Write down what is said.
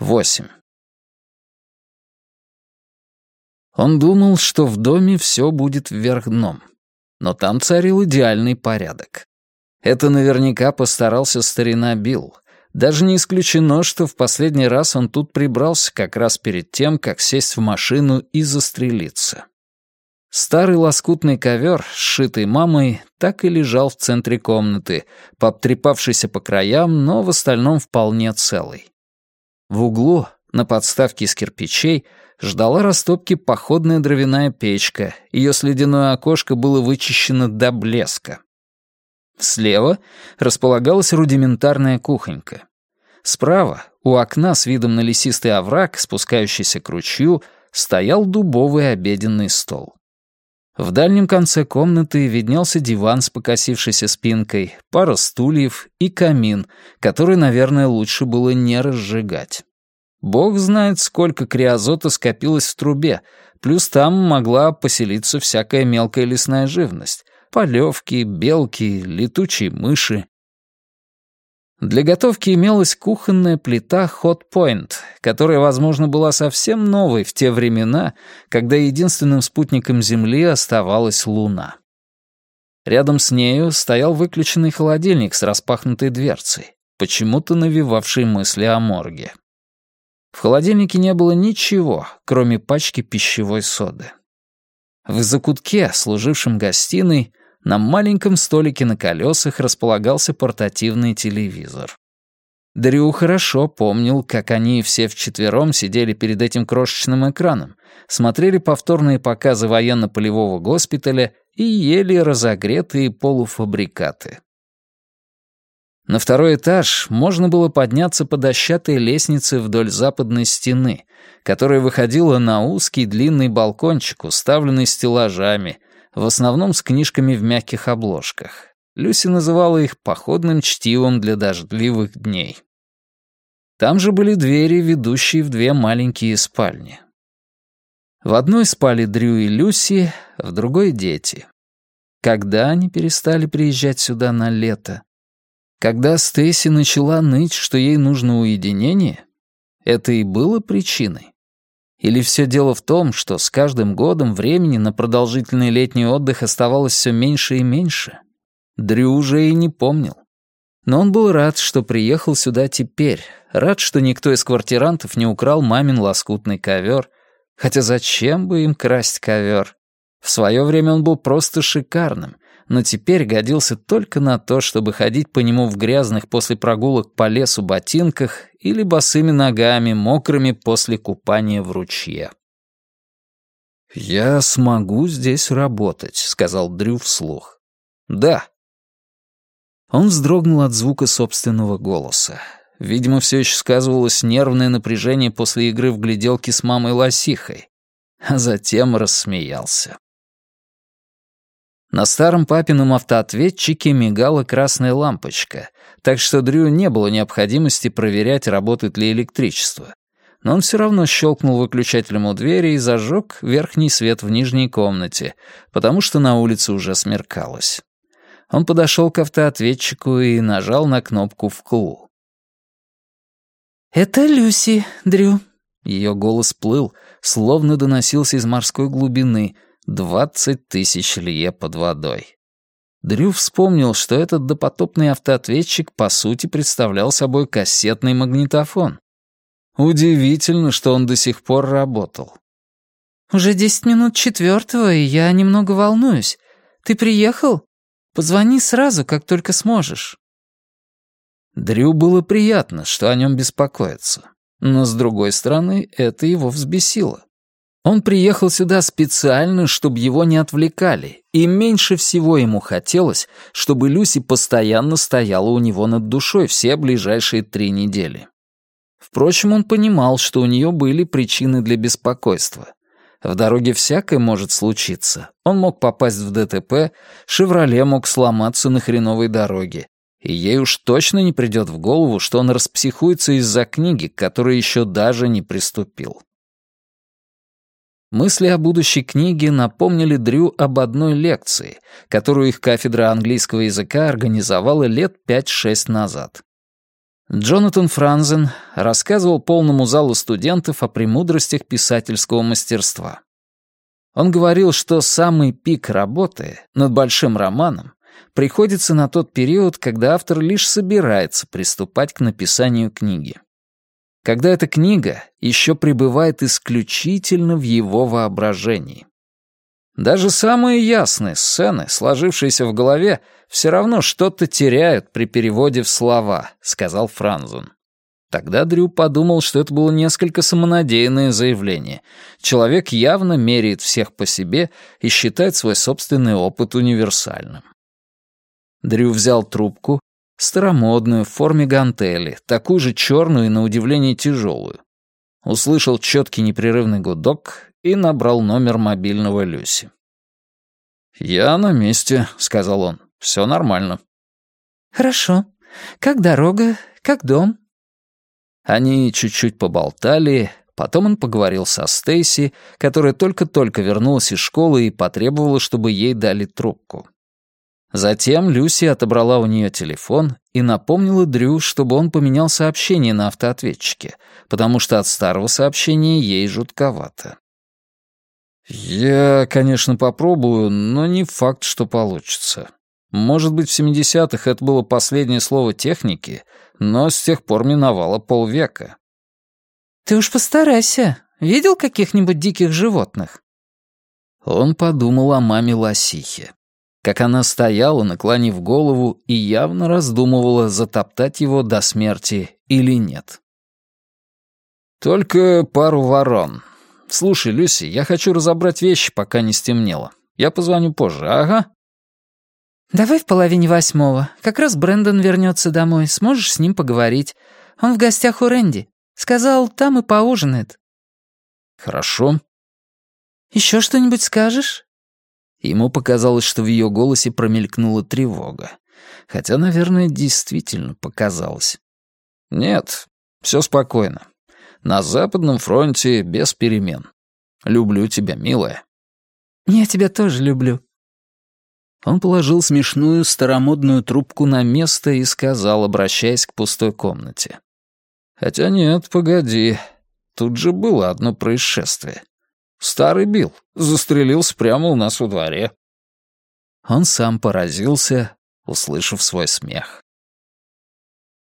8. Он думал, что в доме все будет вверх дном. Но там царил идеальный порядок. Это наверняка постарался старина Билл. Даже не исключено, что в последний раз он тут прибрался как раз перед тем, как сесть в машину и застрелиться. Старый лоскутный ковер, сшитый мамой, так и лежал в центре комнаты, пообтрепавшийся по краям, но в остальном вполне целый. В углу, на подставке из кирпичей, ждала растопки походная дровяная печка, ее слюдяное окошко было вычищено до блеска. Слева располагалась рудиментарная кухонька. Справа, у окна с видом на лесистый овраг, спускающийся к ручью, стоял дубовый обеденный стол. В дальнем конце комнаты виднелся диван с покосившейся спинкой, пара стульев и камин, который, наверное, лучше было не разжигать. Бог знает, сколько криозота скопилось в трубе, плюс там могла поселиться всякая мелкая лесная живность — полевки, белки, летучие мыши. Для готовки имелась кухонная плита Hot Point, которая, возможно, была совсем новой в те времена, когда единственным спутником Земли оставалась Луна. Рядом с нею стоял выключенный холодильник с распахнутой дверцей, почему-то навевавший мысли о морге. В холодильнике не было ничего, кроме пачки пищевой соды. В закутке, служившем гостиной, на маленьком столике на колесах располагался портативный телевизор. Дрю хорошо помнил, как они все вчетвером сидели перед этим крошечным экраном, смотрели повторные показы военно-полевого госпиталя и ели разогретые полуфабрикаты. На второй этаж можно было подняться по дощатой лестнице вдоль западной стены, которая выходила на узкий длинный балкончик, уставленный стеллажами, в основном с книжками в мягких обложках. Люси называла их походным чтивом для дождливых дней. Там же были двери, ведущие в две маленькие спальни. В одной спали Дрю и Люси, в другой — дети. Когда они перестали приезжать сюда на лето? Когда Стейси начала ныть, что ей нужно уединение, это и было причиной. Или все дело в том, что с каждым годом времени на продолжительный летний отдых оставалось все меньше и меньше? Дрю уже и не помнил. Но он был рад, что приехал сюда теперь, рад, что никто из квартирантов не украл мамин лоскутный ковер. Хотя зачем бы им красть ковер? В свое время он был просто шикарным, но теперь годился только на то, чтобы ходить по нему в грязных после прогулок по лесу ботинках или босыми ногами, мокрыми после купания в ручье. «Я смогу здесь работать», — сказал Дрю вслух. «Да». Он вздрогнул от звука собственного голоса. Видимо, все еще сказывалось нервное напряжение после игры в гляделки с мамой-лосихой. А затем рассмеялся. На старом папином автоответчике мигала красная лампочка, так что Дрю не было необходимости проверять, работает ли электричество. Но он все равно щелкнул выключателем у двери и зажег верхний свет в нижней комнате, потому что на улице уже смеркалось. Он подошел к автоответчику и нажал на кнопку «вкл». «Это Люси, Дрю». Ее голос плыл, словно доносился из морской глубины — Двадцать тысяч лье под водой. Дрю вспомнил, что этот допотопный автоответчик по сути представлял собой кассетный магнитофон. Удивительно, что он до сих пор работал. «Уже десять минут четвертого, и я немного волнуюсь. Ты приехал? Позвони сразу, как только сможешь». Дрю было приятно, что о нем беспокоятся. Но, с другой стороны, это его взбесило. Он приехал сюда специально, чтобы его не отвлекали, и меньше всего ему хотелось, чтобы Люси постоянно стояла у него над душой все ближайшие три недели. Впрочем, он понимал, что у нее были причины для беспокойства. В дороге всякое может случиться. Он мог попасть в ДТП, «Шевроле» мог сломаться на хреновой дороге. И ей уж точно не придет в голову, что он распсихуется из-за книги, к которой еще даже не приступил. Мысли о будущей книге напомнили Дрю об одной лекции, которую их кафедра английского языка организовала лет 5-6 назад. Джонатан Франзен, рассказывал полному залу студентов о премудростях писательского мастерства. Он говорил, что самый пик работы над большим романом приходится на тот период, когда автор лишь собирается приступать к написанию книги. Когда эта книга еще пребывает исключительно в его воображении. Даже самые ясные сцены, сложившиеся в голове, все равно что-то теряют при переводе в слова, сказал Франзон. Тогда Дрю подумал, что это было несколько самонадеянное заявление. Человек явно меряет всех по себе и считает свой собственный опыт универсальным. Дрю взял трубку, старомодную, в форме гантели, такую же черную и, на удивление, тяжелую. Услышал четкий непрерывный гудок и набрал номер мобильного Люси. «Я на месте», — сказал он. «Все нормально». «Хорошо. Как дорога? Как дом?» Они чуть-чуть поболтали, потом он поговорил со Стейси, которая только-только вернулась из школы и потребовала, чтобы ей дали трубку. Затем Люси отобрала у нее телефон и напомнила Дрю, чтобы он поменял сообщение на автоответчике, потому что от старого сообщения ей жутковато. «Я, конечно, попробую, но не факт, что получится. Может быть, в 70-х это было последнее слово техники, но с тех пор миновало полвека. «Ты уж постарайся. Видел каких-нибудь диких животных?» Он подумал о маме Лосихе. Как она стояла, наклонив голову, и явно раздумывала, затоптать его до смерти или нет. «Только пару ворон. Слушай, Люси, я хочу разобрать вещи, пока не стемнело. Я позвоню позже, ага?» «Давай в половине восьмого. Как раз Брэндон вернется домой. Сможешь с ним поговорить. Он в гостях у Рэнди. Сказал, там и поужинает». «Хорошо». «Еще что-нибудь скажешь?» Ему показалось, что в ее голосе промелькнула тревога. Хотя, наверное, действительно показалось. «Нет, все спокойно. На Западном фронте без перемен. Люблю тебя, милая». «Я тебя тоже люблю», он положил смешную старомодную трубку на место и сказал, обращаясь к пустой комнате. «Хотя нет, погоди. Тут же было одно происшествие. Старый Билл застрелился прямо у нас во дворе». Он сам поразился, услышав свой смех.